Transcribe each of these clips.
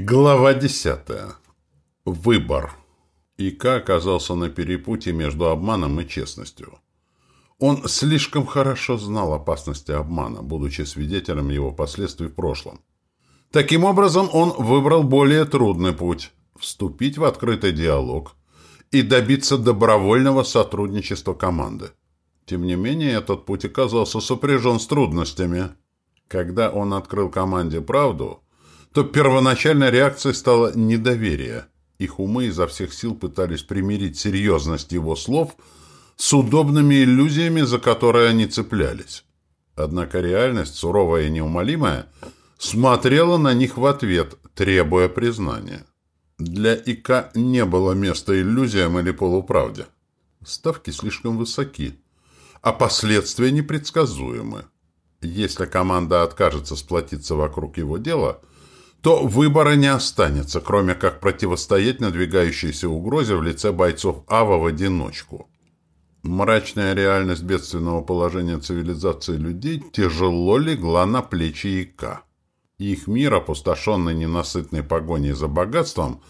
Глава десятая. Выбор. Ика оказался на перепутье между обманом и честностью. Он слишком хорошо знал опасности обмана, будучи свидетелем его последствий в прошлом. Таким образом, он выбрал более трудный путь – вступить в открытый диалог и добиться добровольного сотрудничества команды. Тем не менее, этот путь оказался сопряжен с трудностями. Когда он открыл команде правду – то первоначальной реакцией стало недоверие. Их умы изо всех сил пытались примирить серьезность его слов с удобными иллюзиями, за которые они цеплялись. Однако реальность, суровая и неумолимая, смотрела на них в ответ, требуя признания. Для ИК не было места иллюзиям или полуправде. Ставки слишком высоки, а последствия непредсказуемы. Если команда откажется сплотиться вокруг его дела – то выбора не останется, кроме как противостоять надвигающейся угрозе в лице бойцов Ава в одиночку. Мрачная реальность бедственного положения цивилизации людей тяжело легла на плечи Ика. Их мир, опустошенный ненасытной погоней за богатством,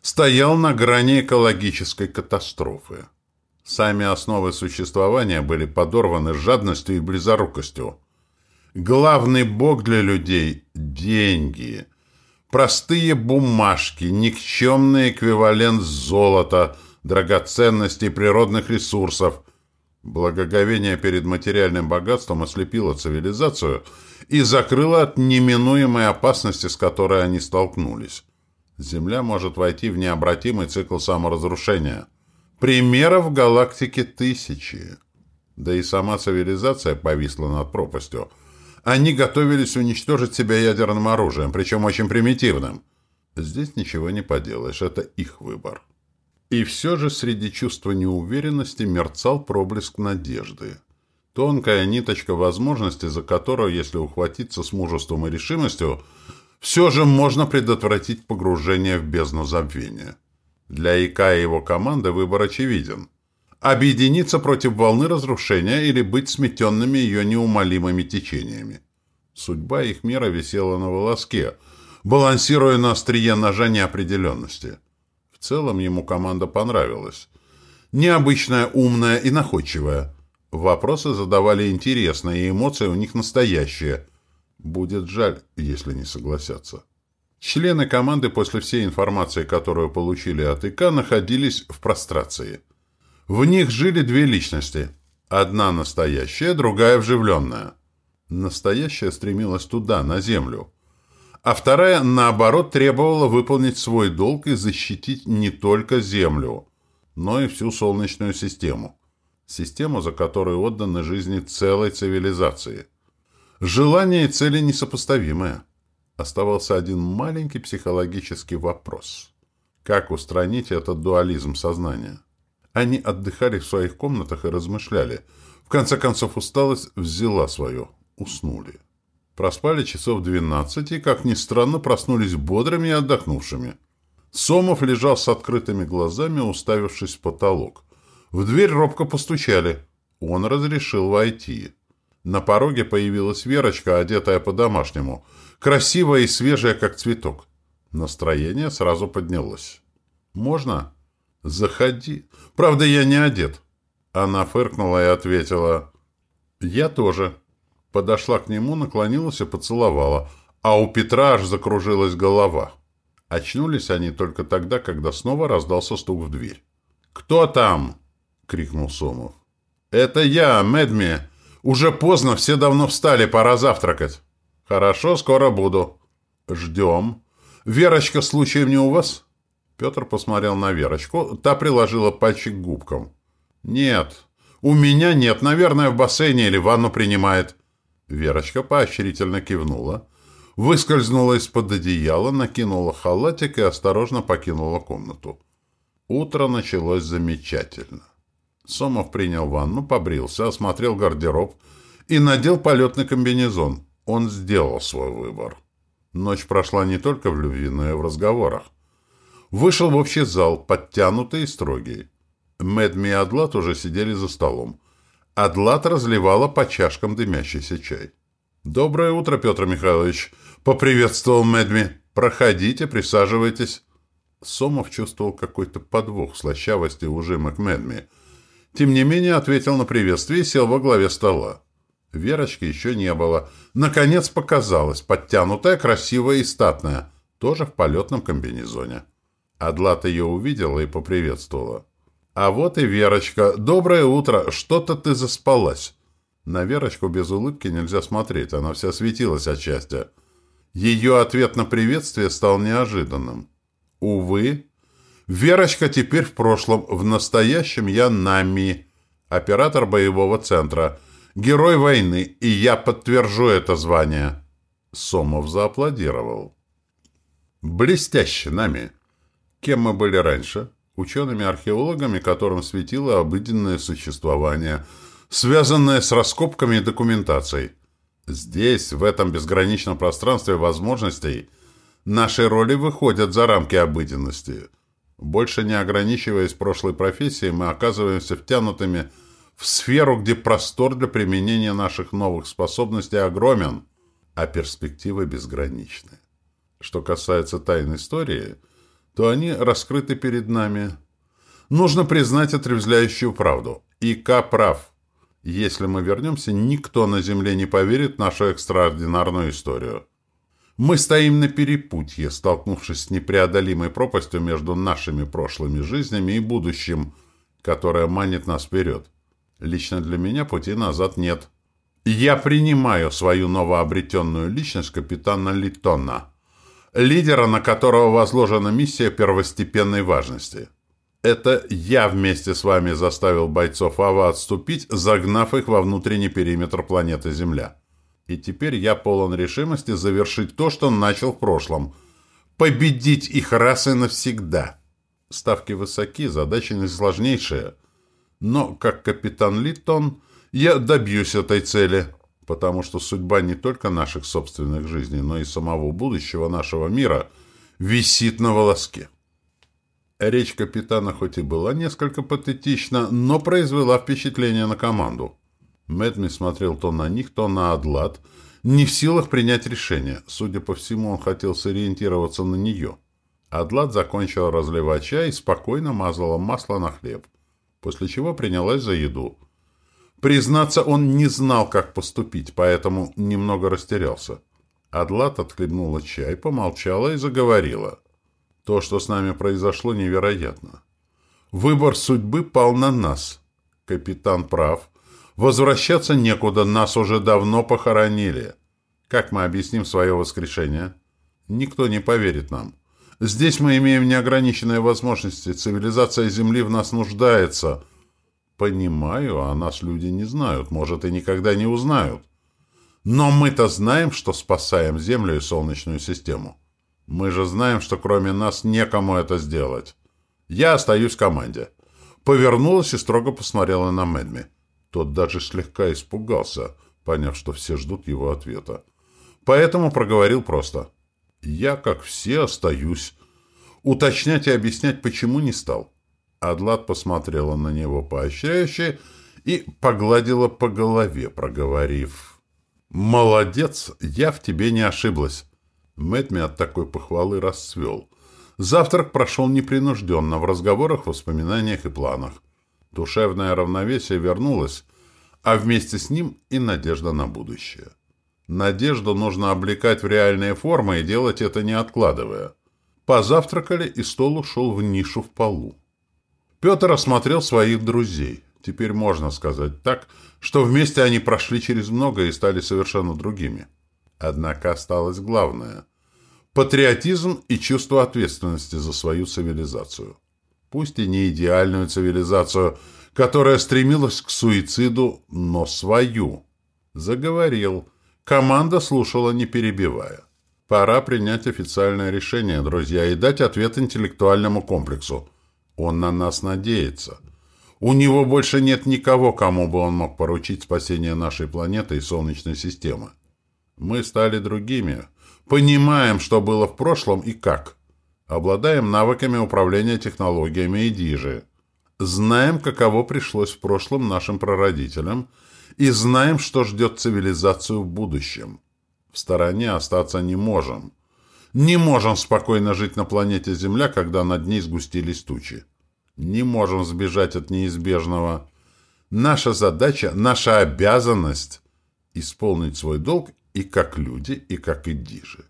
стоял на грани экологической катастрофы. Сами основы существования были подорваны жадностью и близорукостью. Главный бог для людей – деньги – Простые бумажки, никчемный эквивалент золота, драгоценностей природных ресурсов. Благоговение перед материальным богатством ослепило цивилизацию и закрыло от неминуемой опасности, с которой они столкнулись. Земля может войти в необратимый цикл саморазрушения. Примеров в галактике тысячи. Да и сама цивилизация повисла над пропастью – они готовились уничтожить себя ядерным оружием, причем очень примитивным. Здесь ничего не поделаешь, это их выбор. И все же среди чувства неуверенности мерцал проблеск надежды. Тонкая ниточка возможности, за которую, если ухватиться с мужеством и решимостью, все же можно предотвратить погружение в бездну забвения. Для ИК и его команды выбор очевиден. Объединиться против волны разрушения или быть сметенными ее неумолимыми течениями. Судьба их мира висела на волоске, балансируя на острие ножа неопределенности. В целом ему команда понравилась. Необычная, умная и находчивая. Вопросы задавали интересные, и эмоции у них настоящие. Будет жаль, если не согласятся. Члены команды после всей информации, которую получили от ИК, находились в прострации – в них жили две личности. Одна настоящая, другая вживленная. Настоящая стремилась туда, на землю. А вторая, наоборот, требовала выполнить свой долг и защитить не только землю, но и всю Солнечную систему. Систему, за которой отданы жизни целой цивилизации. Желания и цели несопоставимые. Оставался один маленький психологический вопрос. Как устранить этот дуализм сознания? Они отдыхали в своих комнатах и размышляли. В конце концов усталость взяла свое. Уснули. Проспали часов двенадцать и, как ни странно, проснулись бодрыми и отдохнувшими. Сомов лежал с открытыми глазами, уставившись в потолок. В дверь робко постучали. Он разрешил войти. На пороге появилась Верочка, одетая по-домашнему, красивая и свежая, как цветок. Настроение сразу поднялось. «Можно?» «Заходи. Правда, я не одет». Она фыркнула и ответила. «Я тоже». Подошла к нему, наклонилась и поцеловала. А у Петра аж закружилась голова. Очнулись они только тогда, когда снова раздался стук в дверь. «Кто там?» — крикнул Сомов. «Это я, Медми. Уже поздно, все давно встали, пора завтракать». «Хорошо, скоро буду». «Ждем. Верочка случаем не у вас?» Петр посмотрел на Верочку. Та приложила пальчик к губкам. «Нет, у меня нет. Наверное, в бассейне или ванну принимает». Верочка поощрительно кивнула. Выскользнула из-под одеяла, накинула халатик и осторожно покинула комнату. Утро началось замечательно. Сомов принял ванну, побрился, осмотрел гардероб и надел полетный комбинезон. Он сделал свой выбор. Ночь прошла не только в любви, но и в разговорах. Вышел в общий зал, подтянутый и строгий. Мэдми и Адлат уже сидели за столом. Адлат разливала по чашкам дымящийся чай. «Доброе утро, Петр Михайлович!» — поприветствовал Мэдми. Проходите, присаживайтесь. Сомов чувствовал какой-то подвох слащавости ужимок Медми. Тем не менее, ответил на приветствие и сел во главе стола. Верочки еще не было. Наконец показалась, подтянутая, красивая и статная, тоже в полетном комбинезоне. Адлат ее увидела и поприветствовала. «А вот и Верочка. Доброе утро. Что-то ты заспалась». На Верочку без улыбки нельзя смотреть, она вся светилась от счастья. Ее ответ на приветствие стал неожиданным. Увы, Верочка теперь в прошлом, в настоящем я Нами, оператор боевого центра, герой войны, и я подтвержу это звание. Сомов зааплодировал. Блестяще, Нами. Кем мы были раньше? Учеными-археологами, которым светило обыденное существование, связанное с раскопками и документацией. Здесь, в этом безграничном пространстве возможностей, наши роли выходят за рамки обыденности. Больше не ограничиваясь прошлой профессией, мы оказываемся втянутыми в сферу, где простор для применения наших новых способностей огромен, а перспективы безграничны. Что касается тайн истории, то они раскрыты перед нами. Нужно признать отрезвляющую правду. ИК прав – если мы вернемся, никто на Земле не поверит в нашу экстраординарную историю. Мы стоим на перепутье, столкнувшись с непреодолимой пропастью между нашими прошлыми жизнями и будущим, которое манит нас вперед. Лично для меня пути назад нет. Я принимаю свою новообретенную личность капитана Литона, лидера, на которого возложена миссия первостепенной важности. Это я вместе с вами заставил бойцов Ава отступить, загнав их во внутренний периметр планеты Земля. И теперь я полон решимости завершить то, что начал в прошлом. Победить их расы навсегда. Ставки высоки, задача не сложнейшая. Но, как капитан Литтон, я добьюсь этой цели, потому что судьба не только наших собственных жизней, но и самого будущего нашего мира висит на волоске. Речь капитана хоть и была несколько патетична, но произвела впечатление на команду. Мэтми смотрел то на них, то на Адлад, не в силах принять решение. Судя по всему, он хотел сориентироваться на нее. Адлад закончила разливать чай и спокойно мазала масло на хлеб, после чего принялась за еду. Признаться, он не знал, как поступить, поэтому немного растерялся. Адлад отхлебнула чай, помолчала и заговорила. То, что с нами произошло, невероятно. Выбор судьбы пал на нас. Капитан прав. Возвращаться некуда, нас уже давно похоронили. Как мы объясним свое воскрешение? Никто не поверит нам. Здесь мы имеем неограниченные возможности. Цивилизация Земли в нас нуждается. Понимаю, а нас люди не знают, может, и никогда не узнают. Но мы-то знаем, что спасаем Землю и Солнечную систему. Мы же знаем, что кроме нас некому это сделать. Я остаюсь в команде. Повернулась и строго посмотрела на Мэдми. Тот даже слегка испугался, поняв, что все ждут его ответа. Поэтому проговорил просто. Я, как все, остаюсь. Уточнять и объяснять, почему не стал. Адлад посмотрела на него поощряюще и погладила по голове, проговорив. «Молодец, я в тебе не ошиблась. Мэтми от такой похвалы расцвел. Завтрак прошел непринужденно, в разговорах, воспоминаниях и планах. Душевное равновесие вернулось, а вместе с ним и надежда на будущее. Надежду нужно облекать в реальные формы и делать это не откладывая. Позавтракали, и стол ушел в нишу в полу. Петр осмотрел своих друзей. Теперь можно сказать так, что вместе они прошли через многое и стали совершенно другими. Однако осталось главное – патриотизм и чувство ответственности за свою цивилизацию. Пусть и не идеальную цивилизацию, которая стремилась к суициду, но свою. Заговорил. Команда слушала, не перебивая. Пора принять официальное решение, друзья, и дать ответ интеллектуальному комплексу. Он на нас надеется. У него больше нет никого, кому бы он мог поручить спасение нашей планеты и Солнечной системы. Мы стали другими. Понимаем, что было в прошлом и как. Обладаем навыками управления технологиями и дижи. Знаем, каково пришлось в прошлом нашим прародителям, и знаем, что ждет цивилизацию в будущем. В стороне остаться не можем. Не можем спокойно жить на планете Земля, когда над ней сгустились тучи. Не можем сбежать от неизбежного. Наша задача, наша обязанность — исполнить свой долг и как люди, и как идижи.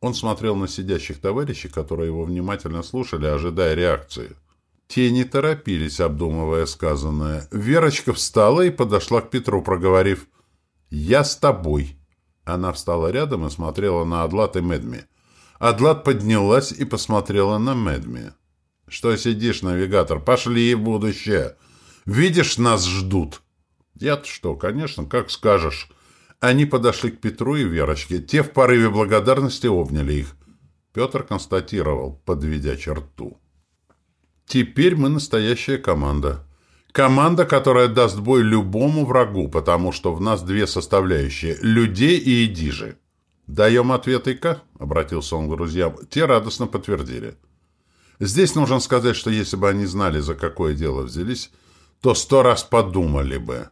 Он смотрел на сидящих товарищей, которые его внимательно слушали, ожидая реакции. Те не торопились, обдумывая сказанное. Верочка встала и подошла к Петру, проговорив «Я с тобой». Она встала рядом и смотрела на Адлат и Медми. Адлат поднялась и посмотрела на Медми. «Что сидишь, навигатор? Пошли в будущее. Видишь, нас ждут». «Я-то что, конечно, как скажешь». Они подошли к Петру и Верочке. Те в порыве благодарности обняли их. Петр констатировал, подведя черту. «Теперь мы настоящая команда. Команда, которая даст бой любому врагу, потому что в нас две составляющие – людей и идижи». «Даем ответ ИК?» – обратился он к друзьям. Те радостно подтвердили. Здесь нужно сказать, что если бы они знали, за какое дело взялись, то сто раз подумали бы.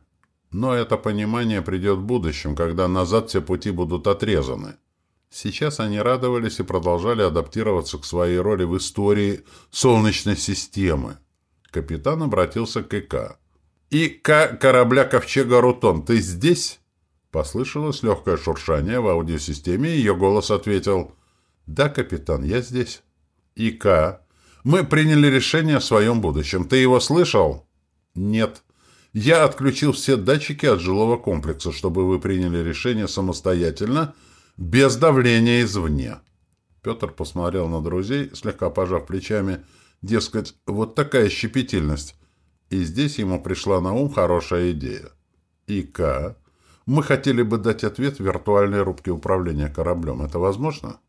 Но это понимание придет в будущем, когда назад все пути будут отрезаны. Сейчас они радовались и продолжали адаптироваться к своей роли в истории Солнечной системы. Капитан обратился к ИК. «ИК корабля Ковчега Рутон, ты здесь?» Послышалось легкое шуршание в аудиосистеме, и ее голос ответил «Да, капитан, я здесь». «ИК, мы приняли решение о своем будущем. Ты его слышал?» «Нет. Я отключил все датчики от жилого комплекса, чтобы вы приняли решение самостоятельно, без давления извне». Петр посмотрел на друзей, слегка пожав плечами, дескать, вот такая щепетильность. И здесь ему пришла на ум хорошая идея. «ИК, мы хотели бы дать ответ в виртуальной рубке управления кораблем. Это возможно?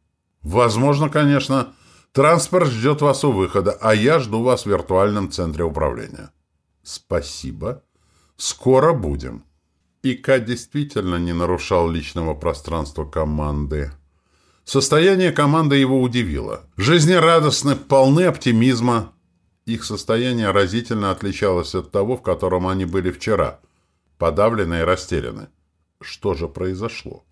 Возможно, конечно. Транспорт ждет вас у выхода, а я жду вас в виртуальном центре управления. Спасибо. Скоро будем. ИК действительно не нарушал личного пространства команды. Состояние команды его удивило. Жизнерадостны, полны оптимизма. Их состояние разительно отличалось от того, в котором они были вчера. Подавлены и растеряны. Что же произошло?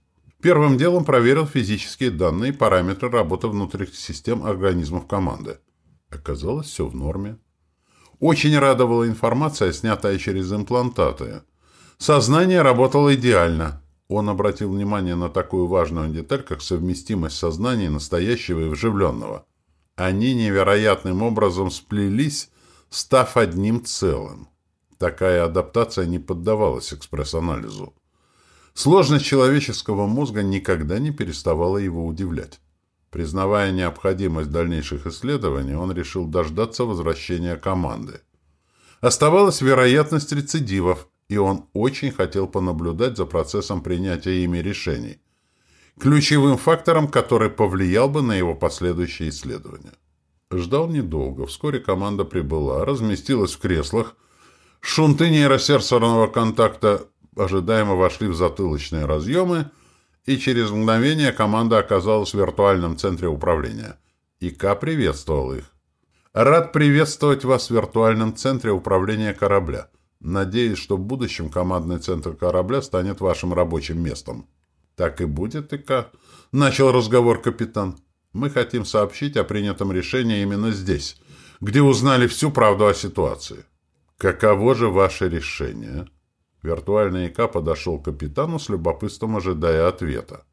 Первым делом проверил физические данные и параметры работы внутренних систем организмов команды. Оказалось, все в норме. Очень радовала информация, снятая через имплантаты. Сознание работало идеально. Он обратил внимание на такую важную деталь, как совместимость сознания настоящего и вживленного. Они невероятным образом сплелись, став одним целым. Такая адаптация не поддавалась экспресс-анализу. Сложность человеческого мозга никогда не переставала его удивлять. Признавая необходимость дальнейших исследований, он решил дождаться возвращения команды. Оставалась вероятность рецидивов, и он очень хотел понаблюдать за процессом принятия ими решений, ключевым фактором, который повлиял бы на его последующие исследования. Ждал недолго. Вскоре команда прибыла, разместилась в креслах. Шунты нейросерсорного контакта ожидаемо вошли в затылочные разъемы, и через мгновение команда оказалась в виртуальном центре управления. ИК приветствовал их. «Рад приветствовать вас в виртуальном центре управления корабля. Надеюсь, что в будущем командный центр корабля станет вашим рабочим местом». «Так и будет, ИК», — начал разговор капитан. «Мы хотим сообщить о принятом решении именно здесь, где узнали всю правду о ситуации». «Каково же ваше решение?» Виртуальный ИК подошел к капитану с любопытством, ожидая ответа.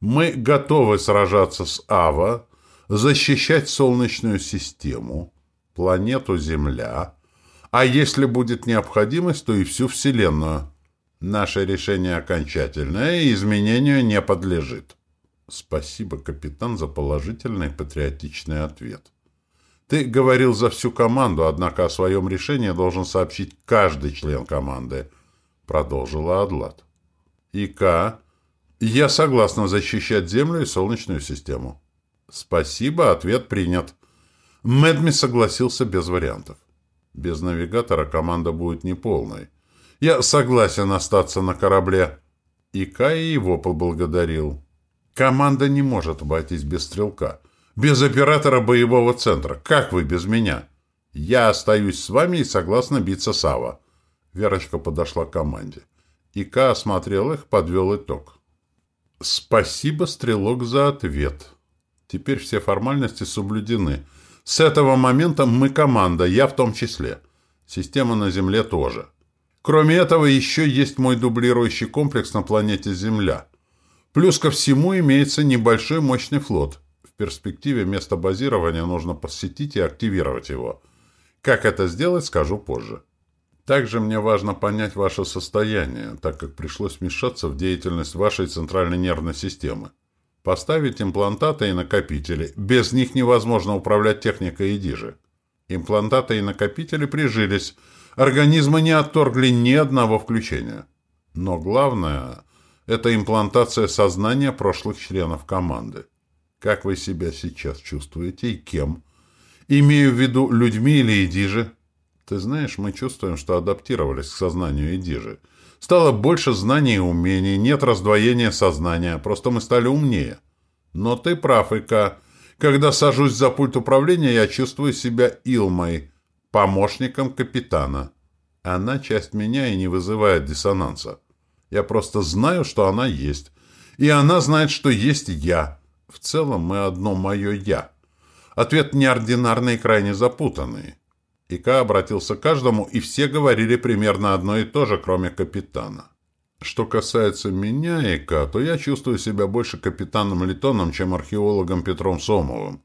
«Мы готовы сражаться с Ава, защищать Солнечную систему, планету Земля, а если будет необходимость, то и всю Вселенную. Наше решение окончательное и изменению не подлежит». «Спасибо, капитан, за положительный патриотичный ответ». Ты говорил за всю команду, однако о своем решении должен сообщить каждый член команды продолжила Адлат. ИК, я согласна защищать Землю и Солнечную систему. Спасибо, ответ принят. Мэдми согласился без вариантов. Без навигатора команда будет неполной. Я согласен остаться на корабле. И его поблагодарил. Команда не может обойтись без стрелка. Без оператора боевого центра. Как вы без меня? Я остаюсь с вами и согласна биться с Ава. Верочка подошла к команде. Ика осмотрел их, подвел итог. «Спасибо, Стрелок, за ответ. Теперь все формальности соблюдены. С этого момента мы команда, я в том числе. Система на Земле тоже. Кроме этого, еще есть мой дублирующий комплекс на планете Земля. Плюс ко всему имеется небольшой мощный флот. В перспективе место базирования нужно посетить и активировать его. Как это сделать, скажу позже. Также мне важно понять ваше состояние, так как пришлось вмешаться в деятельность вашей центральной нервной системы. Поставить имплантаты и накопители. Без них невозможно управлять техникой и дижи. Имплантаты и накопители прижились. Организмы не отторгли ни одного включения. Но главное – это имплантация сознания прошлых членов команды. Как вы себя сейчас чувствуете и кем? Имею в виду людьми или идижи? Ты знаешь, мы чувствуем, что адаптировались к сознанию идижи. Стало больше знаний и умений, нет раздвоения сознания, просто мы стали умнее. Но ты прав, Ика. Когда сажусь за пульт управления, я чувствую себя Илмой, помощником капитана. Она часть меня и не вызывает диссонанса. Я просто знаю, что она есть. И она знает, что есть я. В целом мы одно мое «я». Ответ неординарный и крайне запутанный. Ика обратился к каждому, и все говорили примерно одно и то же, кроме капитана. Что касается меня, Ика, то я чувствую себя больше капитаном Литоном, чем археологом Петром Сомовым.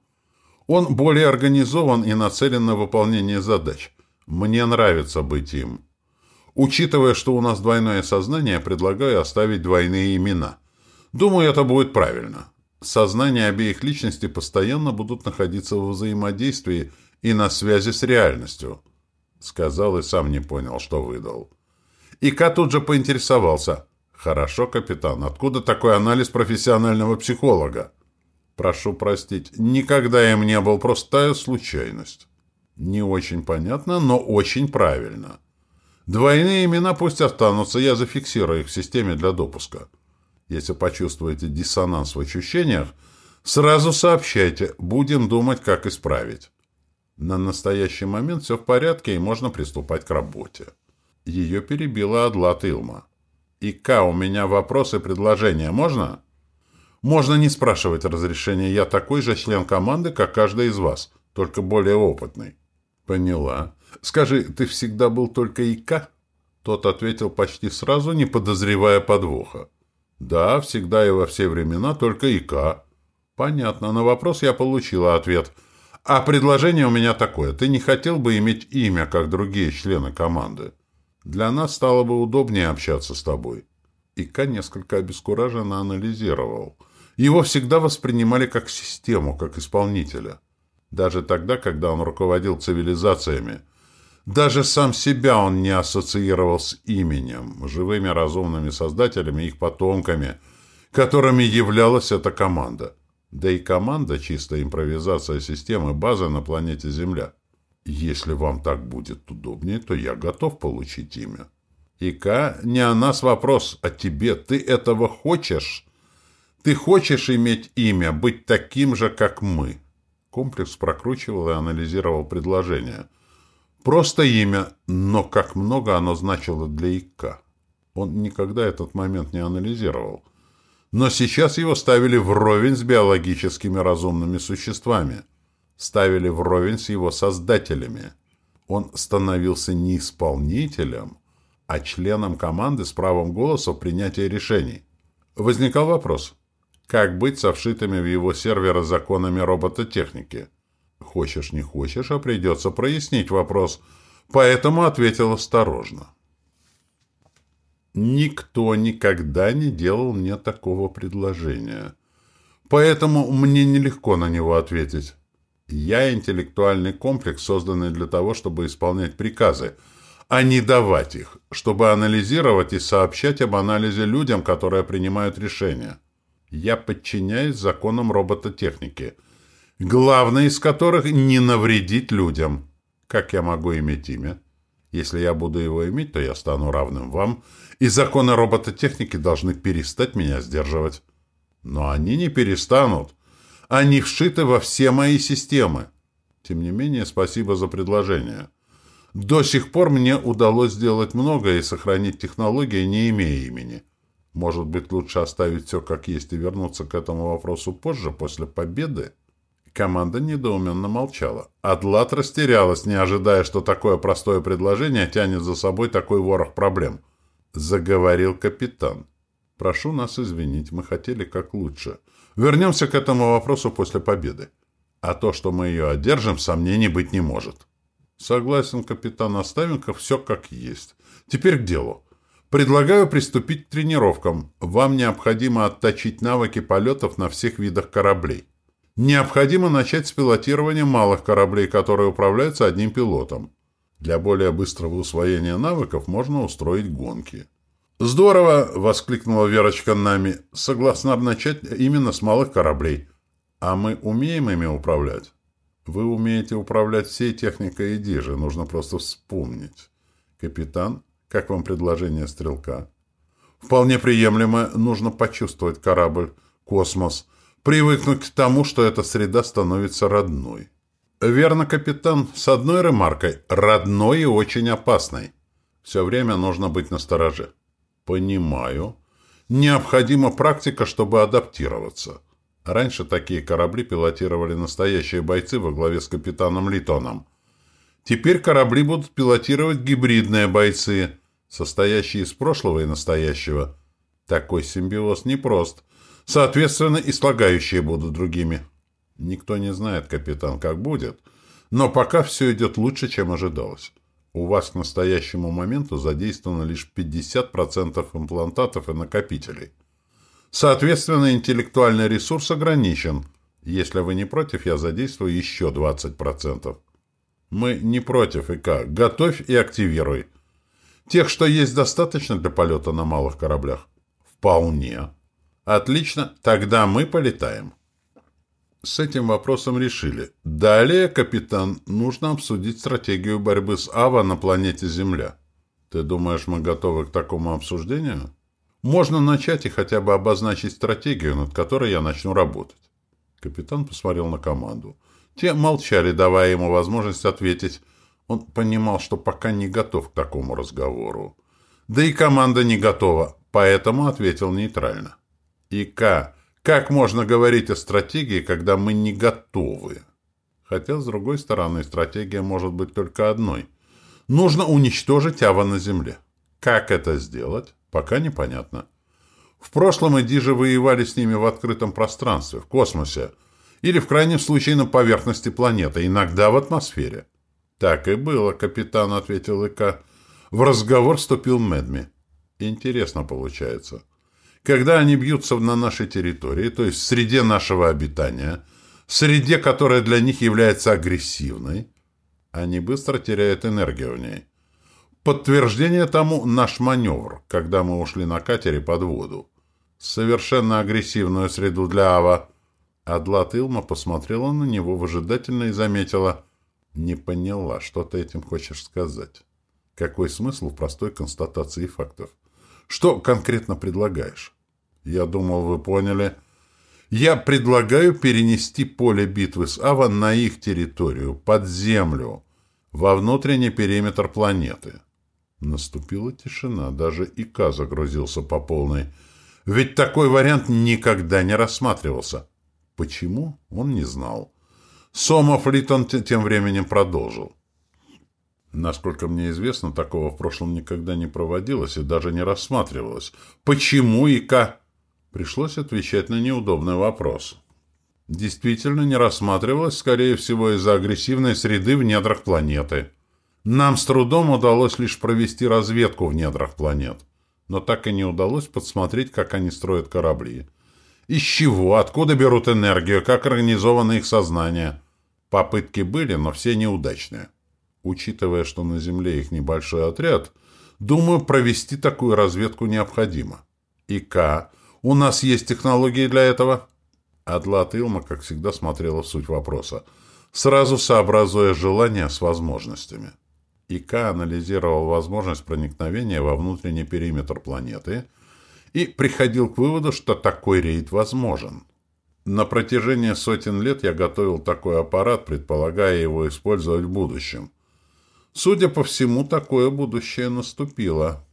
Он более организован и нацелен на выполнение задач. Мне нравится быть им. Учитывая, что у нас двойное сознание, предлагаю оставить двойные имена. Думаю, это будет правильно. Сознания обеих личностей постоянно будут находиться в взаимодействии и на связи с реальностью. Сказал и сам не понял, что выдал. Ика тут же поинтересовался. «Хорошо, капитан, откуда такой анализ профессионального психолога?» «Прошу простить, никогда им не был, простая случайность». «Не очень понятно, но очень правильно». «Двойные имена пусть останутся, я зафиксирую их в системе для допуска». Если почувствуете диссонанс в ощущениях, сразу сообщайте, будем думать, как исправить. На настоящий момент все в порядке, и можно приступать к работе. Ее перебила Адлат Илма. «Ика, у меня вопросы и предложения. Можно?» «Можно не спрашивать разрешения. Я такой же член команды, как каждый из вас, только более опытный». «Поняла. Скажи, ты всегда был только Ика?» Тот ответил почти сразу, не подозревая подвоха. «Да, всегда и во все времена только Ика». «Понятно. На вопрос я получила ответ. А предложение у меня такое. Ты не хотел бы иметь имя, как другие члены команды? Для нас стало бы удобнее общаться с тобой». Ика несколько обескураженно анализировал. Его всегда воспринимали как систему, как исполнителя. Даже тогда, когда он руководил цивилизациями. Даже сам себя он не ассоциировал с именем, живыми разумными создателями, их потомками, которыми являлась эта команда. Да и команда – чистая импровизация системы базы на планете Земля. Если вам так будет удобнее, то я готов получить имя. Ика, не о нас вопрос, а тебе. Ты этого хочешь? Ты хочешь иметь имя, быть таким же, как мы? Комплекс прокручивал и анализировал предложение. Просто имя, но как много оно значило для Ика. Он никогда этот момент не анализировал но сейчас его ставили вровень с биологическими разумными существами, ставили вровень с его создателями. Он становился не исполнителем, а членом команды с правом голоса в принятии решений. Возникал вопрос, как быть со вшитыми в его серверы законами робототехники? Хочешь, не хочешь, а придется прояснить вопрос, поэтому ответил осторожно. Никто никогда не делал мне такого предложения. Поэтому мне нелегко на него ответить. Я интеллектуальный комплекс, созданный для того, чтобы исполнять приказы, а не давать их, чтобы анализировать и сообщать об анализе людям, которые принимают решения. Я подчиняюсь законам робототехники, главное из которых не навредить людям. Как я могу иметь имя? Если я буду его иметь, то я стану равным вам, и законы робототехники должны перестать меня сдерживать. Но они не перестанут. Они вшиты во все мои системы. Тем не менее, спасибо за предложение. До сих пор мне удалось сделать многое и сохранить технологии, не имея имени. Может быть, лучше оставить все как есть и вернуться к этому вопросу позже, после победы? Команда недоуменно молчала. Адлат растерялась, не ожидая, что такое простое предложение тянет за собой такой ворох проблем. Заговорил капитан. «Прошу нас извинить, мы хотели как лучше. Вернемся к этому вопросу после победы. А то, что мы ее одержим, сомнений быть не может». «Согласен, капитан Оставенков, все как есть. Теперь к делу. Предлагаю приступить к тренировкам. Вам необходимо отточить навыки полетов на всех видах кораблей. Необходимо начать с пилотирования малых кораблей, которые управляются одним пилотом. Для более быстрого усвоения навыков можно устроить гонки. «Здорово!» — воскликнула Верочка нами. «Согласна начать именно с малых кораблей. А мы умеем ими управлять?» «Вы умеете управлять всей техникой Эдижи, нужно просто вспомнить. Капитан, как вам предложение стрелка?» «Вполне приемлемо. Нужно почувствовать корабль, космос» привыкнуть к тому, что эта среда становится родной. Верно, капитан, с одной ремаркой. Родной и очень опасной. Все время нужно быть настороже. Понимаю. Необходима практика, чтобы адаптироваться. Раньше такие корабли пилотировали настоящие бойцы во главе с капитаном Литоном. Теперь корабли будут пилотировать гибридные бойцы, состоящие из прошлого и настоящего. Такой симбиоз непрост – Соответственно, и слагающие будут другими. Никто не знает, капитан, как будет, но пока все идет лучше, чем ожидалось. У вас к настоящему моменту задействовано лишь 50% имплантатов и накопителей. Соответственно, интеллектуальный ресурс ограничен. Если вы не против, я задействую еще 20%. Мы не против, ИК. Готовь и активируй. Тех, что есть, достаточно для полета на малых кораблях? Вполне. Отлично, тогда мы полетаем. С этим вопросом решили. Далее, капитан, нужно обсудить стратегию борьбы с Ава на планете Земля. Ты думаешь, мы готовы к такому обсуждению? Можно начать и хотя бы обозначить стратегию, над которой я начну работать. Капитан посмотрел на команду. Те молчали, давая ему возможность ответить. Он понимал, что пока не готов к такому разговору. Да и команда не готова, поэтому ответил нейтрально. И К. Как можно говорить о стратегии, когда мы не готовы? Хотя, с другой стороны, стратегия может быть только одной. Нужно уничтожить Ава на Земле. Как это сделать, пока непонятно. В прошлом Эдижи воевали с ними в открытом пространстве, в космосе, или, в крайнем случае, на поверхности планеты, иногда в атмосфере. «Так и было, капитан», — ответил Ика. В разговор вступил Медми. «Интересно получается». Когда они бьются на нашей территории, то есть в среде нашего обитания, среде, которая для них является агрессивной, они быстро теряют энергию в ней. Подтверждение тому наш маневр, когда мы ушли на катере под воду. Совершенно агрессивную среду для Ава. Адлат Илма посмотрела на него выжидательно и заметила. Не поняла, что ты этим хочешь сказать. Какой смысл в простой констатации фактов? Что конкретно предлагаешь? Я думал, вы поняли. Я предлагаю перенести поле битвы с Ава на их территорию, под землю, во внутренний периметр планеты. Наступила тишина, даже Ика загрузился по полной. Ведь такой вариант никогда не рассматривался. Почему? Он не знал. Сомов Литон тем временем продолжил. Насколько мне известно, такого в прошлом никогда не проводилось и даже не рассматривалось. Почему и как? Пришлось отвечать на неудобный вопрос. Действительно не рассматривалось, скорее всего, из-за агрессивной среды в недрах планеты. Нам с трудом удалось лишь провести разведку в недрах планет. Но так и не удалось подсмотреть, как они строят корабли. Из чего, откуда берут энергию, как организовано их сознание. Попытки были, но все неудачные. Учитывая, что на Земле их небольшой отряд, думаю, провести такую разведку необходимо. ИК, у нас есть технологии для этого? Адлат Илма, как всегда, смотрела в суть вопроса, сразу сообразуя желание с возможностями. ИК анализировал возможность проникновения во внутренний периметр планеты и приходил к выводу, что такой рейд возможен. На протяжении сотен лет я готовил такой аппарат, предполагая его использовать в будущем – Судя по всему, такое будущее наступило.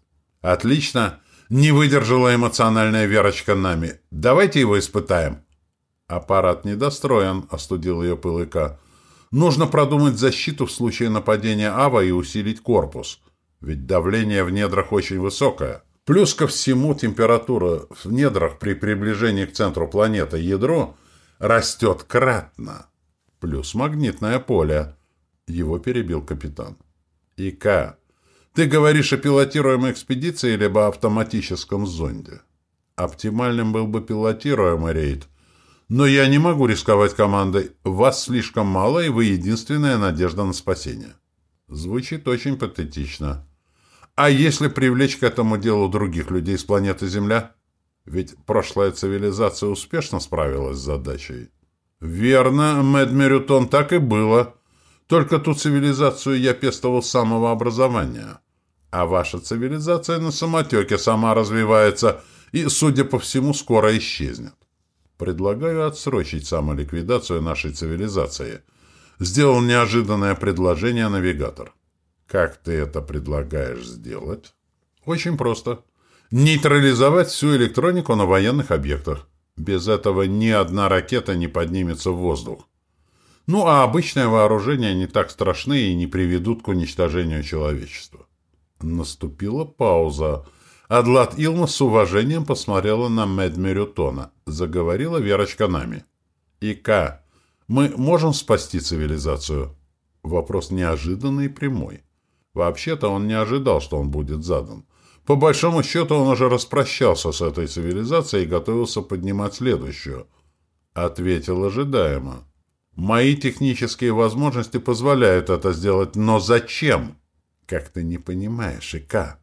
Отлично. Не выдержала эмоциональная Верочка нами. Давайте его испытаем. Аппарат недостроен, остудил ее пылыка. Нужно продумать защиту в случае нападения Ава и усилить корпус. Ведь давление в недрах очень высокое. Плюс ко всему температура в недрах при приближении к центру планеты ядро растет кратно. Плюс магнитное поле. Его перебил капитан. Ика, ты говоришь о пилотируемой экспедиции либо автоматическом зонде? Оптимальным был бы пилотируемый рейд. Но я не могу рисковать командой. Вас слишком мало, и вы единственная надежда на спасение. Звучит очень патетично. А если привлечь к этому делу других людей с планеты Земля? Ведь прошлая цивилизация успешно справилась с задачей. Верно, Мэд Мерютон, так и было. Только ту цивилизацию я пестовал с самого образования. А ваша цивилизация на самотеке сама развивается и, судя по всему, скоро исчезнет. Предлагаю отсрочить самоликвидацию нашей цивилизации. Сделал неожиданное предложение навигатор. Как ты это предлагаешь сделать? Очень просто. Нейтрализовать всю электронику на военных объектах. Без этого ни одна ракета не поднимется в воздух. Ну, а обычное вооружение не так страшны и не приведут к уничтожению человечества. Наступила пауза. Адлат Илма с уважением посмотрела на Медмерютона. Заговорила Верочка нами. «Ика, мы можем спасти цивилизацию?» Вопрос неожиданный и прямой. Вообще-то он не ожидал, что он будет задан. По большому счету он уже распрощался с этой цивилизацией и готовился поднимать следующую. Ответил ожидаемо. «Мои технические возможности позволяют это сделать, но зачем?» «Как ты не понимаешь, Ика?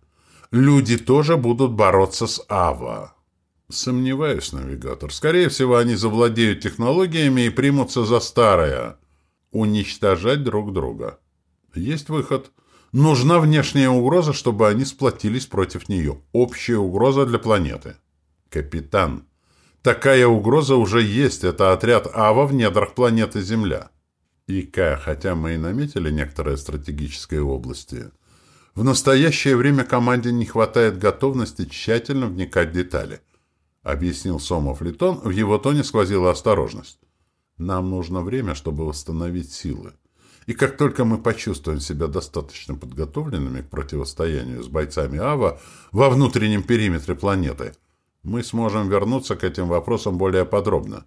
Люди тоже будут бороться с Ава». «Сомневаюсь, навигатор. Скорее всего, они завладеют технологиями и примутся за старое. Уничтожать друг друга. Есть выход». Нужна внешняя угроза, чтобы они сплотились против нее. Общая угроза для планеты. Капитан, такая угроза уже есть. Это отряд Ава в недрах планеты Земля. ИК, хотя мы и наметили некоторые стратегические области, в настоящее время команде не хватает готовности тщательно вникать в детали. Объяснил Сомов Литон, в его тоне сквозила осторожность. Нам нужно время, чтобы восстановить силы. И как только мы почувствуем себя достаточно подготовленными к противостоянию с бойцами АВА во внутреннем периметре планеты, мы сможем вернуться к этим вопросам более подробно.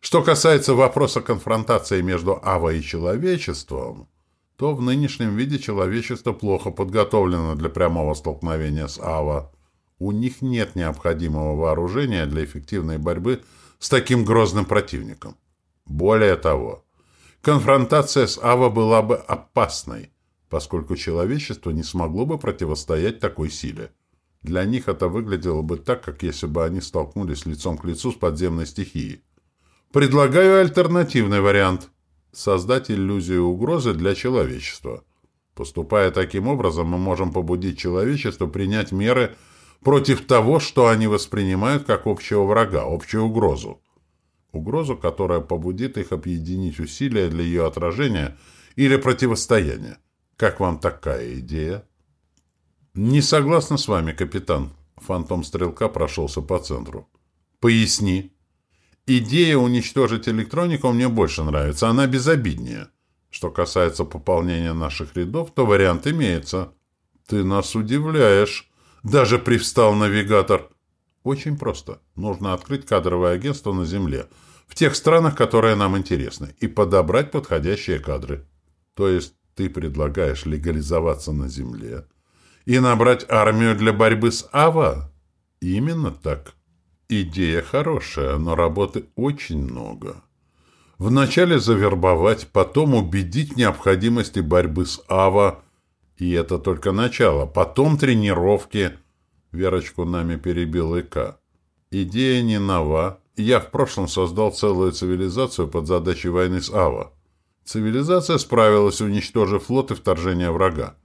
Что касается вопроса конфронтации между АВА и человечеством, то в нынешнем виде человечество плохо подготовлено для прямого столкновения с АВА. У них нет необходимого вооружения для эффективной борьбы с таким грозным противником. Более того, конфронтация с Ава была бы опасной, поскольку человечество не смогло бы противостоять такой силе. Для них это выглядело бы так, как если бы они столкнулись лицом к лицу с подземной стихией. Предлагаю альтернативный вариант – создать иллюзию угрозы для человечества. Поступая таким образом, мы можем побудить человечество принять меры против того, что они воспринимают как общего врага, общую угрозу угрозу, которая побудит их объединить усилия для ее отражения или противостояния. Как вам такая идея? Не согласна с вами, капитан. Фантом стрелка прошелся по центру. Поясни. Идея уничтожить электронику мне больше нравится, она безобиднее. Что касается пополнения наших рядов, то вариант имеется. Ты нас удивляешь. Даже привстал навигатор. Очень просто. Нужно открыть кадровое агентство на Земле – в тех странах, которые нам интересны, и подобрать подходящие кадры. То есть ты предлагаешь легализоваться на земле и набрать армию для борьбы с АВА? Именно так. Идея хорошая, но работы очень много. Вначале завербовать, потом убедить в необходимости борьбы с АВА, и это только начало, потом тренировки. Верочку нами перебил ИК. Идея не нова, я в прошлом создал целую цивилизацию под задачей войны с Ава. Цивилизация справилась, уничтожив флот и вторжение врага.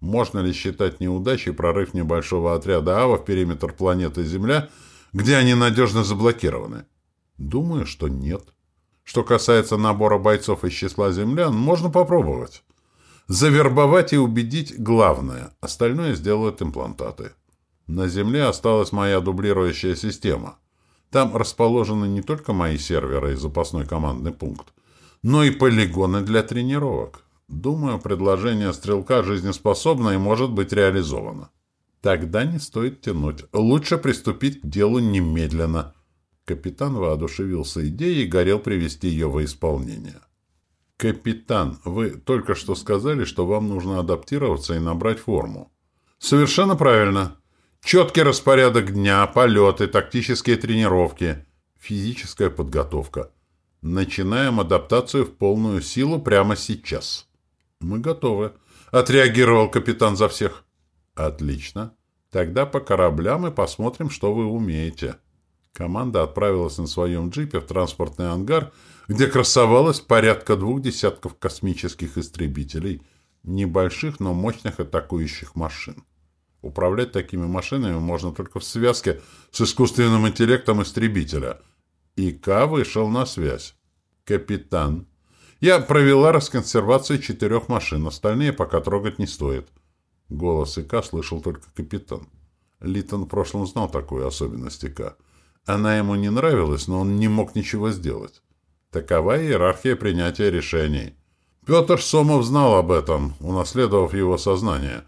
Можно ли считать неудачей прорыв небольшого отряда Ава в периметр планеты Земля, где они надежно заблокированы? Думаю, что нет. Что касается набора бойцов из числа землян, можно попробовать. Завербовать и убедить – главное, остальное сделают имплантаты. На Земле осталась моя дублирующая система. Там расположены не только мои серверы и запасной командный пункт, но и полигоны для тренировок. Думаю, предложение стрелка жизнеспособно и может быть реализовано. Тогда не стоит тянуть. Лучше приступить к делу немедленно. Капитан воодушевился идеей и горел привести ее во исполнение. «Капитан, вы только что сказали, что вам нужно адаптироваться и набрать форму». «Совершенно правильно. Четкий распорядок дня, полеты, тактические тренировки, физическая подготовка. Начинаем адаптацию в полную силу прямо сейчас». «Мы готовы», — отреагировал капитан за всех. «Отлично. Тогда по кораблям и посмотрим, что вы умеете». Команда отправилась на своем джипе в транспортный ангар, где красовалось порядка двух десятков космических истребителей, небольших, но мощных атакующих машин. Управлять такими машинами можно только в связке с искусственным интеллектом истребителя. ИК вышел на связь. «Капитан, я провела расконсервацию четырех машин, остальные пока трогать не стоит. Голос ИК слышал только капитан. Литон в прошлом знал такую особенность ИК. Она ему не нравилась, но он не мог ничего сделать. Такова иерархия принятия решений. Петр Сомов знал об этом, унаследовав его сознание,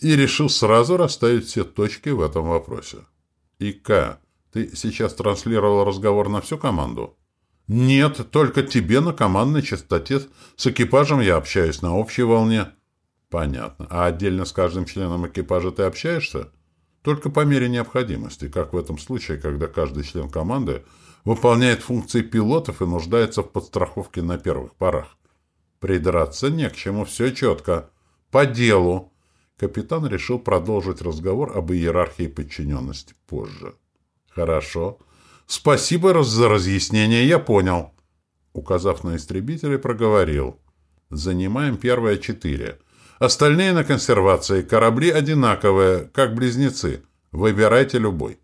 и решил сразу расставить все точки в этом вопросе. «ИК, ты сейчас транслировал разговор на всю команду?» «Нет, только тебе на командной частоте. С экипажем я общаюсь на общей волне». «Понятно. А отдельно с каждым членом экипажа ты общаешься?» «Только по мере необходимости, как в этом случае, когда каждый член команды выполняет функции пилотов и нуждается в подстраховке на первых порах. Придраться не к чему, все четко. По делу». Капитан решил продолжить разговор об иерархии подчиненности позже. «Хорошо. «Спасибо за разъяснение, я понял». Указав на истребителя, проговорил. «Занимаем первые четыре. Остальные на консервации. Корабли одинаковые, как близнецы. Выбирайте любой».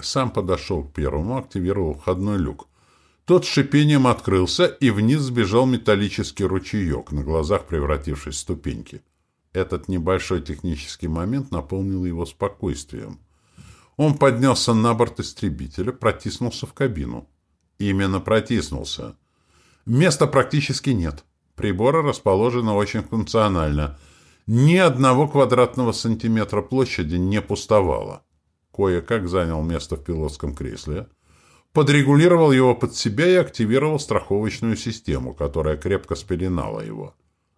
Сам подошел к первому, активировал входной люк. Тот с шипением открылся, и вниз сбежал металлический ручеек, на глазах превратившись в ступеньки. Этот небольшой технический момент наполнил его спокойствием. Он поднялся на борт истребителя, протиснулся в кабину. Именно протиснулся. Места практически нет. Приборы расположены очень функционально. Ни одного квадратного сантиметра площади не пустовало. Кое-как занял место в пилотском кресле. Подрегулировал его под себя и активировал страховочную систему, которая крепко спеленала его.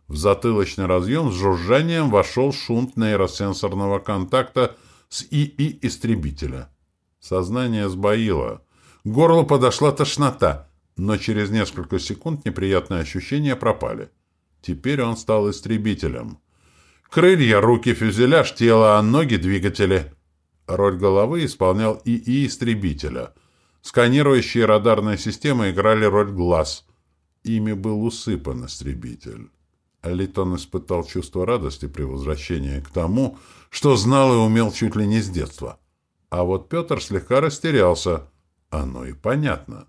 В затылочный разъем с жужжанием вошел шунт нейросенсорного контакта – с ИИ истребителя. Сознание сбоило. К горлу подошла тошнота, но через несколько секунд неприятные ощущения пропали. Теперь он стал истребителем. Крылья, руки, фюзеляж, тело, а ноги — двигатели. Роль головы исполнял ИИ истребителя. Сканирующие радарные системы играли роль глаз. Ими был усыпан истребитель. Литон испытал чувство радости при возвращении к тому, что знал и умел чуть ли не с детства. А вот Петр слегка растерялся. Оно и понятно.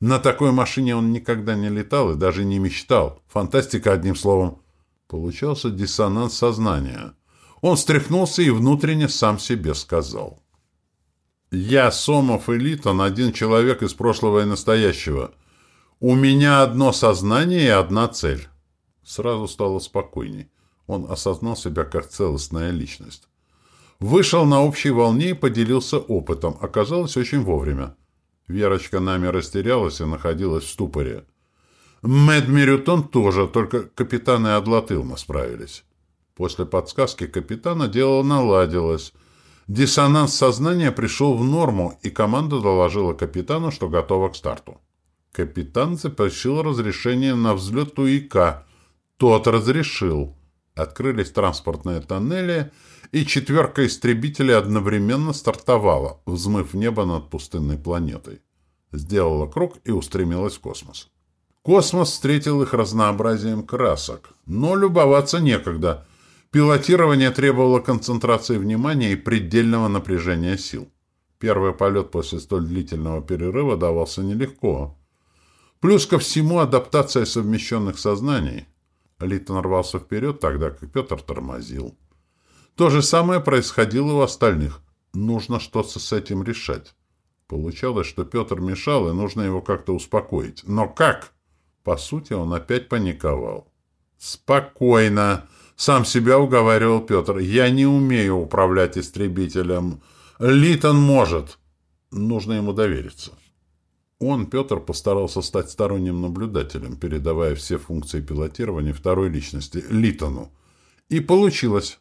На такой машине он никогда не летал и даже не мечтал. Фантастика, одним словом. Получался диссонанс сознания. Он встряхнулся и внутренне сам себе сказал. «Я, Сомов и Литон, один человек из прошлого и настоящего. У меня одно сознание и одна цель». Сразу стало спокойней. Он осознал себя как целостная личность. Вышел на общей волне и поделился опытом. Оказалось, очень вовремя. Верочка нами растерялась и находилась в ступоре. Мэд Мирютон тоже, только капитан и Адлатылма справились. После подсказки капитана дело наладилось. Диссонанс сознания пришел в норму, и команда доложила капитану, что готова к старту. Капитан запросил разрешение на взлет УИК, тот разрешил. Открылись транспортные тоннели, и четверка истребителей одновременно стартовала, взмыв небо над пустынной планетой. Сделала круг и устремилась в космос. Космос встретил их разнообразием красок, но любоваться некогда. Пилотирование требовало концентрации внимания и предельного напряжения сил. Первый полет после столь длительного перерыва давался нелегко. Плюс ко всему адаптация совмещенных сознаний – Литтон рвался вперед, тогда как Петр тормозил. То же самое происходило у остальных. Нужно что-то с этим решать. Получалось, что Петр мешал, и нужно его как-то успокоить. Но как? По сути, он опять паниковал. «Спокойно!» — сам себя уговаривал Петр. «Я не умею управлять истребителем. Литон может!» Нужно ему довериться. Он, Петр, постарался стать сторонним наблюдателем, передавая все функции пилотирования второй личности, Литону. И получилось.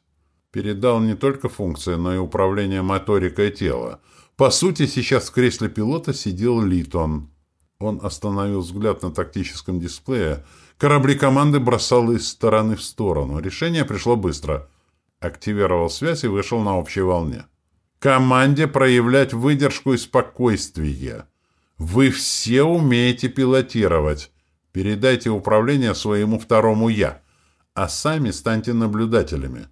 Передал не только функции, но и управление моторикой тела. По сути, сейчас в кресле пилота сидел Литон. Он остановил взгляд на тактическом дисплее. Корабли команды бросал из стороны в сторону. Решение пришло быстро. Активировал связь и вышел на общей волне. Команде проявлять выдержку и спокойствие. Вы все умеете пилотировать. Передайте управление своему второму «я», а сами станьте наблюдателями.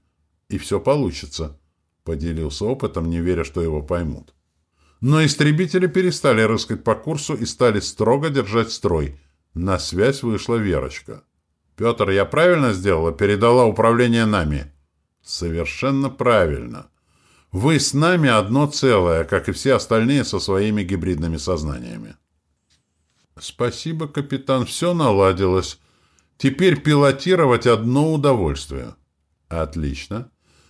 И все получится. Поделился опытом, не веря, что его поймут. Но истребители перестали рыскать по курсу и стали строго держать строй. На связь вышла Верочка. «Петр, я правильно сделала? Передала управление нами?» «Совершенно правильно. Вы с нами одно целое, как и все остальные со своими гибридными сознаниями. Спасибо, капитан, все наладилось. Теперь пилотировать одно удовольствие. Отлично.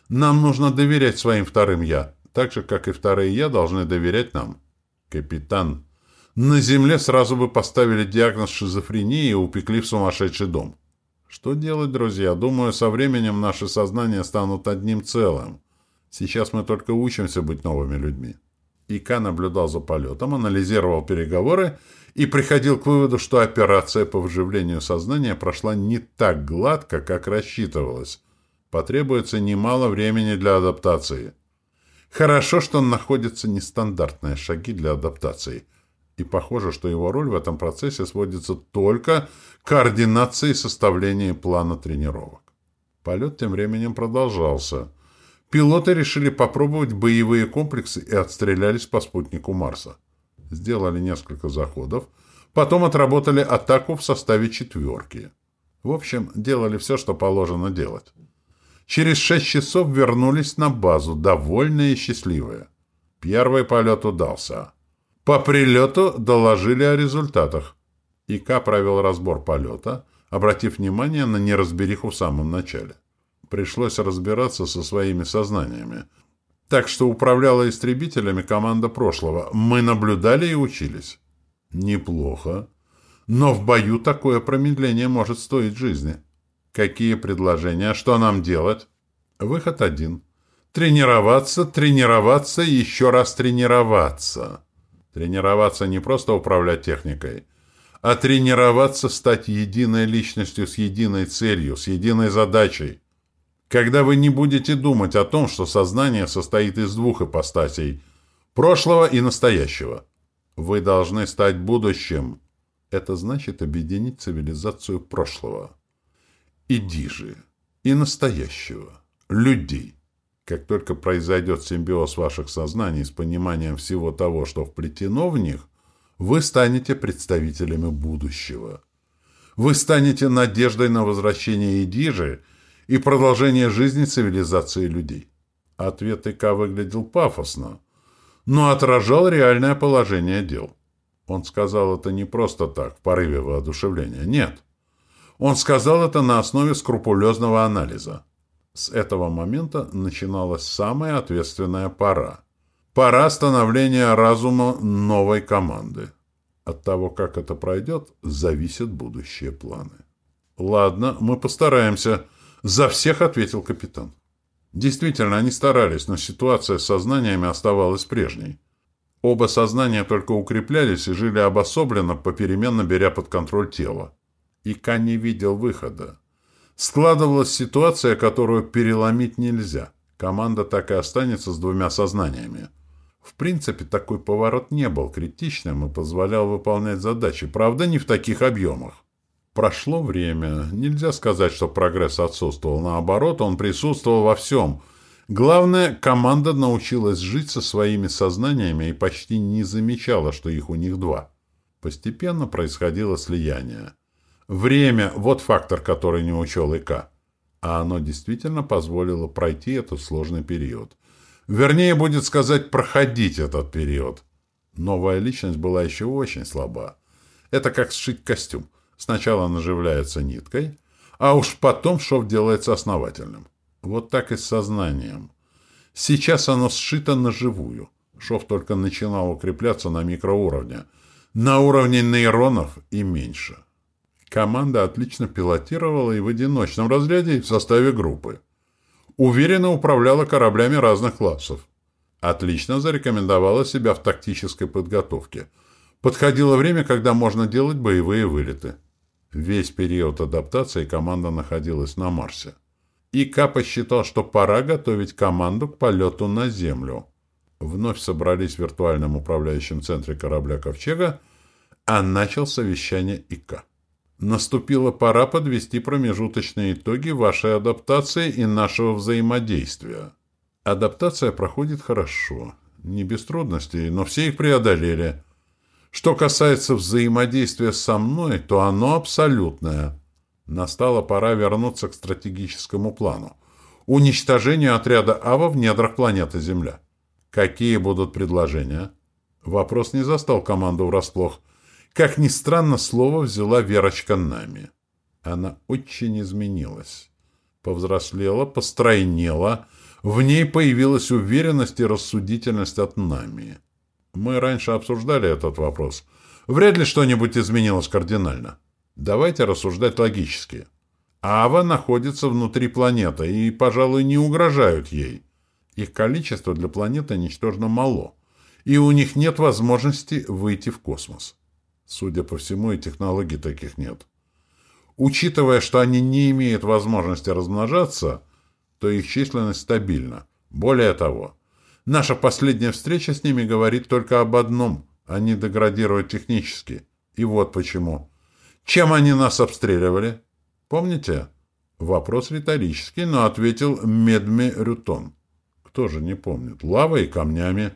Нам нужно доверять своим вторым «я», так же, как и вторые «я» должны доверять нам. Капитан, на Земле сразу бы поставили диагноз шизофрении и упекли в сумасшедший дом. Что делать, друзья? Думаю, со временем наши сознания станут одним целым. Сейчас мы только учимся быть новыми людьми. Ика наблюдал за полетом, анализировал переговоры и приходил к выводу, что операция по вживлению сознания прошла не так гладко, как рассчитывалось. Потребуется немало времени для адаптации. Хорошо, что он находится нестандартные шаги для адаптации. И похоже, что его роль в этом процессе сводится только к координации и составлению плана тренировок. Полет тем временем продолжался – Пилоты решили попробовать боевые комплексы и отстрелялись по спутнику Марса. Сделали несколько заходов, потом отработали атаку в составе четверки. В общем, делали все, что положено делать. Через шесть часов вернулись на базу, довольные и счастливые. Первый полет удался. По прилету доложили о результатах. ИК провел разбор полета, обратив внимание на неразбериху в самом начале пришлось разбираться со своими сознаниями. Так что управляла истребителями команда прошлого. Мы наблюдали и учились. Неплохо. Но в бою такое промедление может стоить жизни. Какие предложения? Что нам делать? Выход один. Тренироваться, тренироваться и еще раз тренироваться. Тренироваться не просто управлять техникой, а тренироваться стать единой личностью с единой целью, с единой задачей. Когда вы не будете думать о том, что сознание состоит из двух ипостасей – прошлого и настоящего. Вы должны стать будущим. Это значит объединить цивилизацию прошлого. Иди же. И настоящего. Людей. Как только произойдет симбиоз ваших сознаний с пониманием всего того, что вплетено в них, вы станете представителями будущего. Вы станете надеждой на возвращение Идижи – и продолжение жизни цивилизации людей. Ответ ИК выглядел пафосно, но отражал реальное положение дел. Он сказал это не просто так, в порыве воодушевления. Нет. Он сказал это на основе скрупулезного анализа. С этого момента начиналась самая ответственная пора. Пора становления разума новой команды. От того, как это пройдет, зависят будущие планы. Ладно, мы постараемся, «За всех», — ответил капитан. Действительно, они старались, но ситуация с сознаниями оставалась прежней. Оба сознания только укреплялись и жили обособленно, попеременно беря под контроль тело. Ика не видел выхода. Складывалась ситуация, которую переломить нельзя. Команда так и останется с двумя сознаниями. В принципе, такой поворот не был критичным и позволял выполнять задачи, правда, не в таких объемах. Прошло время. Нельзя сказать, что прогресс отсутствовал. Наоборот, он присутствовал во всем. Главное, команда научилась жить со своими сознаниями и почти не замечала, что их у них два. Постепенно происходило слияние. Время – вот фактор, который не учел ИК. А оно действительно позволило пройти этот сложный период. Вернее, будет сказать, проходить этот период. Новая личность была еще очень слаба. Это как сшить костюм. Сначала наживляется ниткой, а уж потом шов делается основательным. Вот так и с сознанием. Сейчас оно сшито на живую. Шов только начинал укрепляться на микроуровне. На уровне нейронов и меньше. Команда отлично пилотировала и в одиночном разряде, и в составе группы. Уверенно управляла кораблями разных классов. Отлично зарекомендовала себя в тактической подготовке. Подходило время, когда можно делать боевые вылеты. Весь период адаптации команда находилась на Марсе. И Капа считал, что пора готовить команду к полету на Землю. Вновь собрались в виртуальном управляющем центре корабля «Ковчега», а начал совещание ИК. Наступила пора подвести промежуточные итоги вашей адаптации и нашего взаимодействия. Адаптация проходит хорошо, не без трудностей, но все их преодолели. Что касается взаимодействия со мной, то оно абсолютное. Настала пора вернуться к стратегическому плану. Уничтожению отряда АВА в недрах планеты Земля. Какие будут предложения? Вопрос не застал команду врасплох. Как ни странно, слово взяла Верочка Нами. Она очень изменилась. Повзрослела, постройнела, в ней появилась уверенность и рассудительность от нами. Мы раньше обсуждали этот вопрос. Вряд ли что-нибудь изменилось кардинально. Давайте рассуждать логически. Ава находится внутри планеты и, пожалуй, не угрожают ей. Их количество для планеты ничтожно мало, и у них нет возможности выйти в космос. Судя по всему, и технологий таких нет. Учитывая, что они не имеют возможности размножаться – то их численность стабильна. Более того, наша последняя встреча с ними говорит только об одном – они деградируют технически. И вот почему. Чем они нас обстреливали? Помните? Вопрос риторический, но ответил Медме Рютон. Кто же не помнит? Лавой и камнями.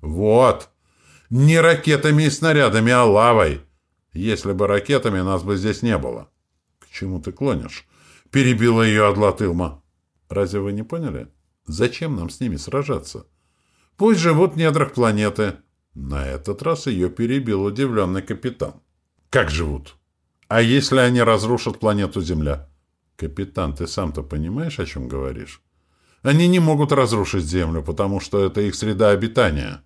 Вот! Не ракетами и снарядами, а лавой. Если бы ракетами, нас бы здесь не было. К чему ты клонишь? Перебила ее Адлатылма. Разве вы не поняли? Зачем нам с ними сражаться? Пусть живут в недрах планеты. На этот раз ее перебил удивленный капитан. Как живут? А если они разрушат планету Земля? Капитан, ты сам-то понимаешь, о чем говоришь? Они не могут разрушить Землю, потому что это их среда обитания.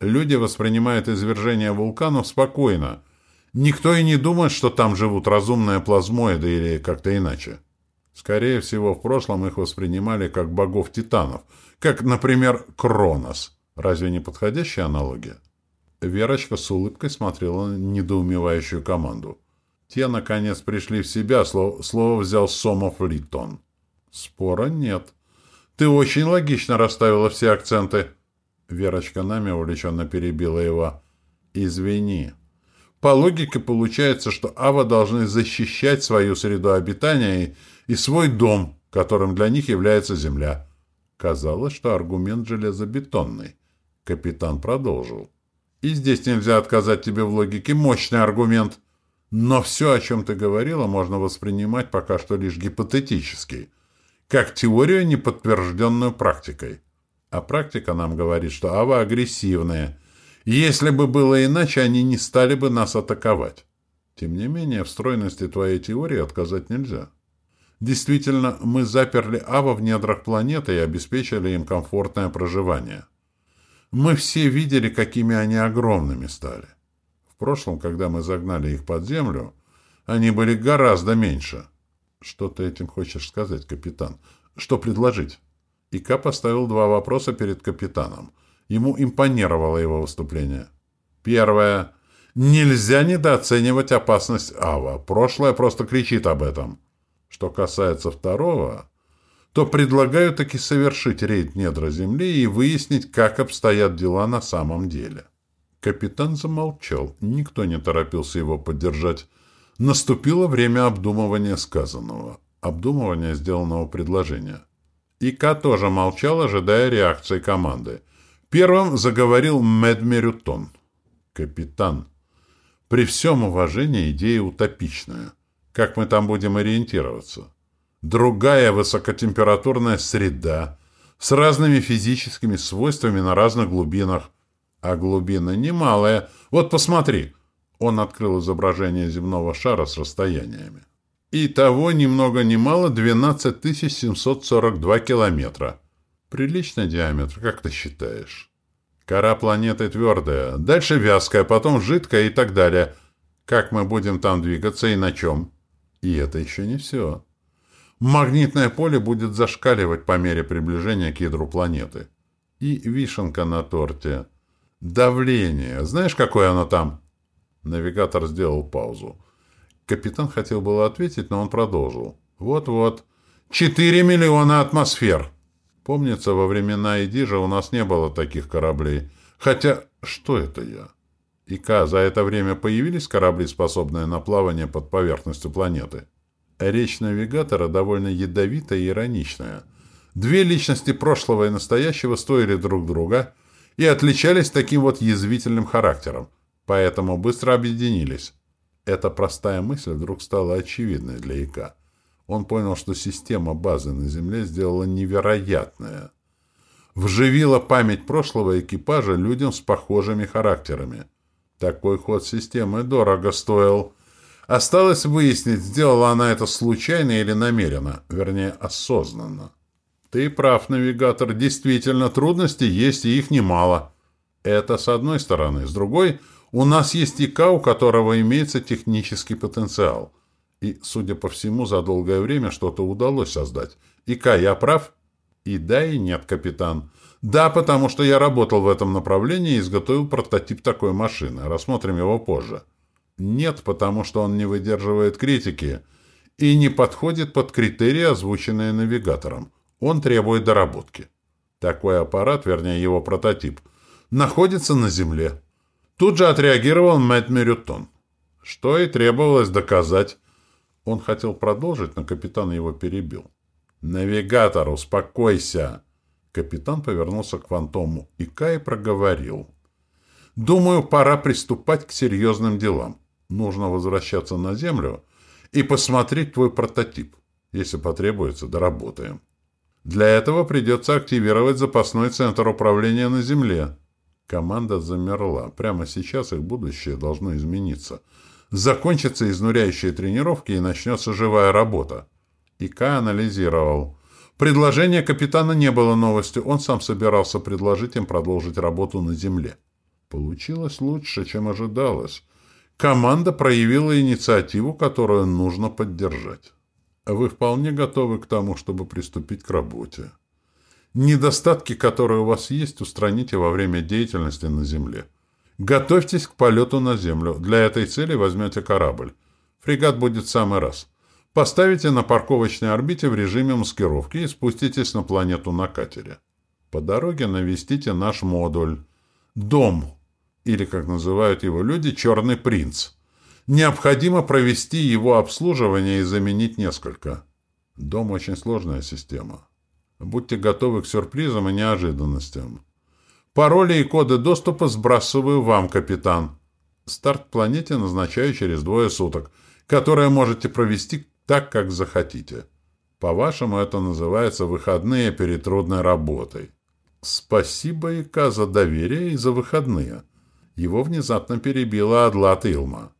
Люди воспринимают извержение вулканов спокойно. Никто и не думает, что там живут разумные плазмоиды или как-то иначе. Скорее всего, в прошлом их воспринимали как богов-титанов, как, например, Кронос. Разве не подходящая аналогия? Верочка с улыбкой смотрела на недоумевающую команду. Те, наконец, пришли в себя, слово, слово взял Сомов Литон. Спора нет. Ты очень логично расставила все акценты. Верочка нами увлеченно перебила его. Извини. По логике получается, что Ава должны защищать свою среду обитания и и свой дом, которым для них является земля. Казалось, что аргумент железобетонный. Капитан продолжил. И здесь нельзя отказать тебе в логике мощный аргумент. Но все, о чем ты говорила, можно воспринимать пока что лишь гипотетически, как теорию, не подтвержденную практикой. А практика нам говорит, что ава агрессивные. Если бы было иначе, они не стали бы нас атаковать. Тем не менее, в стройности твоей теории отказать нельзя. Действительно, мы заперли Ава в недрах планеты и обеспечили им комфортное проживание. Мы все видели, какими они огромными стали. В прошлом, когда мы загнали их под землю, они были гораздо меньше. Что ты этим хочешь сказать, капитан? Что предложить? Ика поставил два вопроса перед капитаном. Ему импонировало его выступление. Первое. Нельзя недооценивать опасность Ава. Прошлое просто кричит об этом. Что касается второго, то предлагаю таки совершить рейд недра Земли и выяснить, как обстоят дела на самом деле. Капитан замолчал, никто не торопился его поддержать. Наступило время обдумывания сказанного, обдумывания сделанного предложения. Ика тоже молчал, ожидая реакции команды. Первым заговорил Мэд Мерютон. «Капитан, при всем уважении идея утопичная. Как мы там будем ориентироваться? Другая высокотемпературная среда, с разными физическими свойствами на разных глубинах. А глубина немалая. Вот посмотри. Он открыл изображение земного шара с расстояниями. И того ни много ни мало 12 742 километра. Приличный диаметр, как ты считаешь? Кора планеты твердая, дальше вязкая, потом жидкая и так далее. Как мы будем там двигаться и на чем? И это еще не все. Магнитное поле будет зашкаливать по мере приближения к ядру планеты. И вишенка на торте. Давление. Знаешь, какое оно там? Навигатор сделал паузу. Капитан хотел было ответить, но он продолжил. Вот-вот. Четыре миллиона атмосфер. Помнится, во времена Эдижа у нас не было таких кораблей. Хотя, что это я? Ика, за это время появились корабли, способные на плавание под поверхностью планеты? Речь навигатора довольно ядовитая и ироничная. Две личности прошлого и настоящего стоили друг друга и отличались таким вот язвительным характером, поэтому быстро объединились. Эта простая мысль вдруг стала очевидной для Ика. Он понял, что система базы на Земле сделала невероятное. Вживила память прошлого экипажа людям с похожими характерами. Такой ход системы дорого стоил. Осталось выяснить, сделала она это случайно или намеренно, вернее, осознанно. Ты прав, навигатор, действительно, трудности есть, и их немало. Это с одной стороны. С другой — у нас есть ИК, у которого имеется технический потенциал. И, судя по всему, за долгое время что-то удалось создать. ИК, я прав? И да, и нет, капитан. Да, потому что я работал в этом направлении и изготовил прототип такой машины. Рассмотрим его позже. Нет, потому что он не выдерживает критики и не подходит под критерии, озвученные навигатором. Он требует доработки. Такой аппарат, вернее его прототип, находится на Земле. Тут же отреагировал Мэтт Мерютон. Что и требовалось доказать. Он хотел продолжить, но капитан его перебил. «Навигатор, успокойся!» Капитан повернулся к фантому и Кай проговорил. «Думаю, пора приступать к серьезным делам. Нужно возвращаться на Землю и посмотреть твой прототип. Если потребуется, доработаем. Для этого придется активировать запасной центр управления на Земле. Команда замерла. Прямо сейчас их будущее должно измениться. Закончатся изнуряющие тренировки и начнется живая работа. Ика анализировал. Предложение капитана не было новостью. Он сам собирался предложить им продолжить работу на земле. Получилось лучше, чем ожидалось. Команда проявила инициативу, которую нужно поддержать. Вы вполне готовы к тому, чтобы приступить к работе. Недостатки, которые у вас есть, устраните во время деятельности на Земле. Готовьтесь к полету на Землю. Для этой цели возьмете корабль. Фрегат будет в самый раз. Поставите на парковочной орбите в режиме маскировки и спуститесь на планету на катере. По дороге навестите наш модуль. Дом, или, как называют его люди, «Черный принц». Необходимо провести его обслуживание и заменить несколько. Дом очень сложная система. Будьте готовы к сюрпризам и неожиданностям. Пароли и коды доступа сбрасываю вам, капитан. Старт планете назначаю через двое суток, которые можете провести так, как захотите. По-вашему, это называется выходные перед трудной работой. Спасибо, Ика, за доверие и за выходные. Его внезапно перебила Адлат Илма.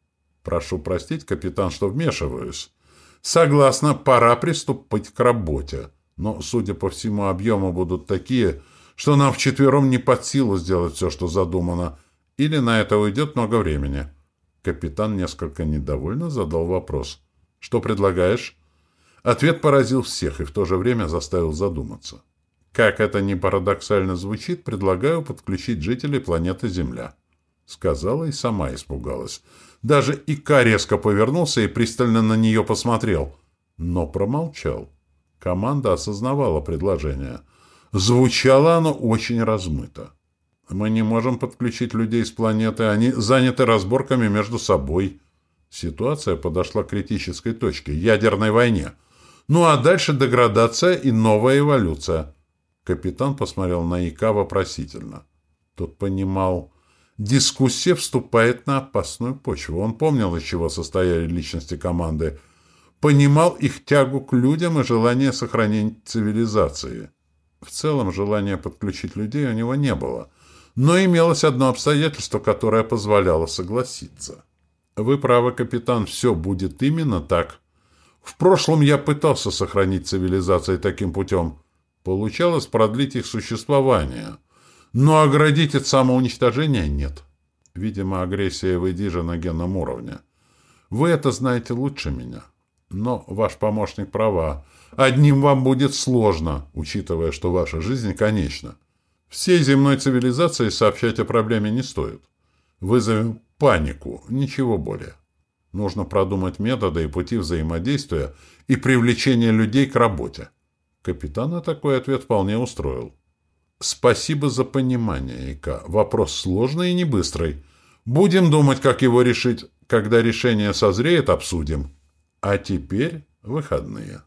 Прошу простить, капитан, что вмешиваюсь. Согласно, пора приступить к работе но, судя по всему, объемы будут такие, что нам вчетвером не под силу сделать все, что задумано, или на это уйдет много времени. Капитан несколько недовольно задал вопрос. «Что предлагаешь?» Ответ поразил всех и в то же время заставил задуматься. Как это ни парадоксально звучит, предлагаю подключить жителей планеты Земля. Сказала и сама испугалась. Даже Ика резко повернулся и пристально на нее посмотрел, но промолчал. Команда осознавала предложение. Звучало оно очень размыто. Мы не можем подключить людей с планеты, они заняты разборками между собой. Ситуация подошла к критической точке – ядерной войне. Ну а дальше деградация и новая эволюция. Капитан посмотрел на Ика вопросительно. Тот понимал, дискуссия вступает на опасную почву. Он помнил, из чего состояли личности команды – понимал их тягу к людям и желание сохранения цивилизации. В целом, желания подключить людей у него не было. Но имелось одно обстоятельство, которое позволяло согласиться. Вы правы, капитан, все будет именно так. В прошлом я пытался сохранить цивилизации таким путем. Получалось продлить их существование. Но оградить от самоуничтожения нет. Видимо, агрессия в Эдиже на генном уровне. Вы это знаете лучше меня. Но ваш помощник права. Одним вам будет сложно, учитывая, что ваша жизнь конечна. Всей земной цивилизации сообщать о проблеме не стоит. Вызовем панику, ничего более. Нужно продумать методы и пути взаимодействия и привлечения людей к работе. Капитана такой ответ вполне устроил. Спасибо за понимание, Ика. Вопрос сложный и не быстрый. Будем думать, как его решить. Когда решение созреет, обсудим. А теперь выходные.